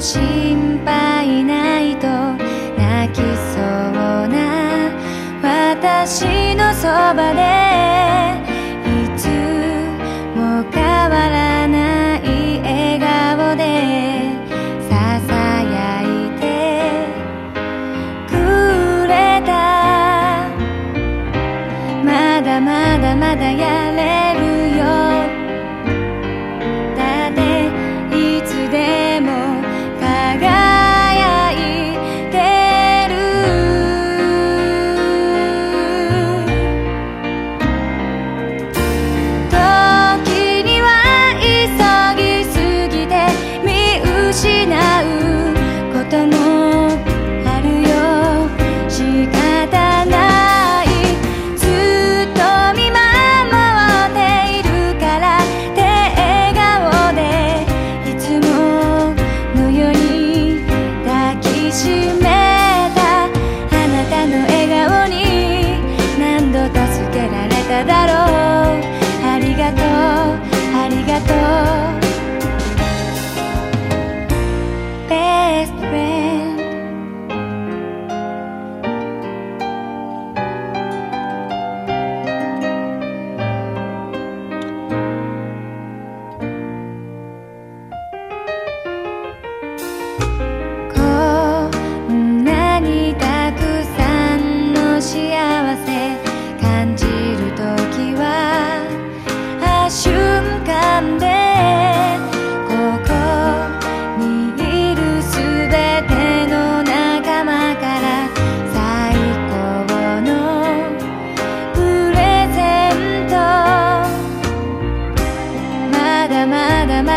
心配ないと泣きそうな私のそばでいつも変わらない笑顔でささやいてくれた。まだまだまだやれるありがとう。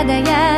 呀呀。